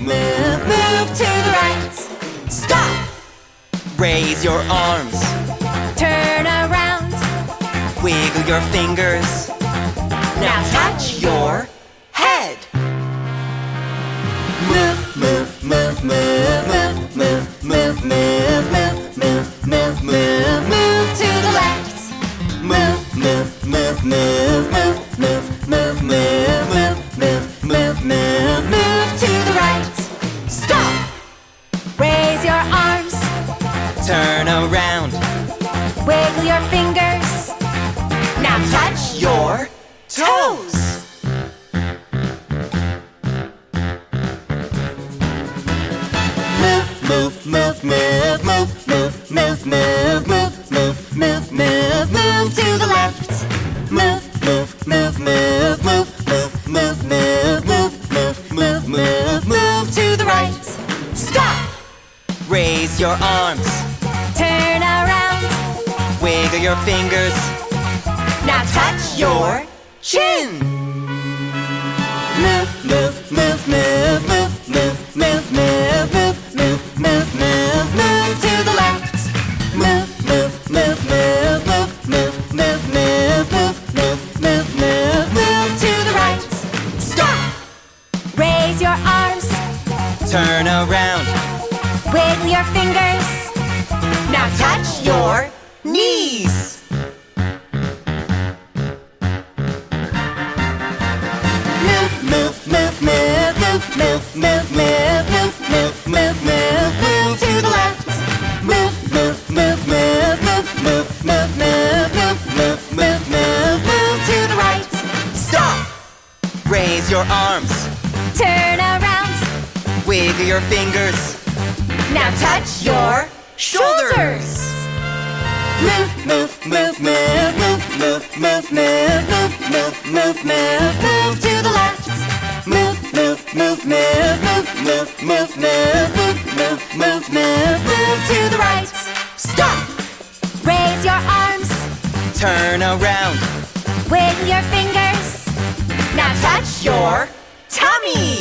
move, move, to the right. Stop. Raise your arms, Turn around. wiggle your fingers. Now touch your head. Move, move, move, move, move, move, move, move, move, move, move, move, move to the left. Move, move, move, move, move, move, move, move, Turn around, wiggle your fingers. Now touch your toes. Move, move, move, move, move, move, move, move, move, move, move, move, move to the left. Move, move, move, move, move, move, move, move, move, move, move, move, move move to the right. Stop. raise your arms, Turn around. Wiggle your fingers. Now touch your Chin. Move, move, move, move, move, move, move, move, move, move, move, move, move to the left. Move, move, move, move, move, move, move, move, move, move, move, move, move to the right. Stop. Raise your arms, Turn around, wiggle your fingers. Now touch your knees. Move, move, move, move, move, move, move, move, move, move, move, move, move to the left. Move, move, move, move, move, move, move, move, move, move, move, move, move to the right. Stop. Raise your arms, Turn around. wiggle your fingers. Now touch your shoulders. Turn around, wiggle your fingers. Now touch your tummy.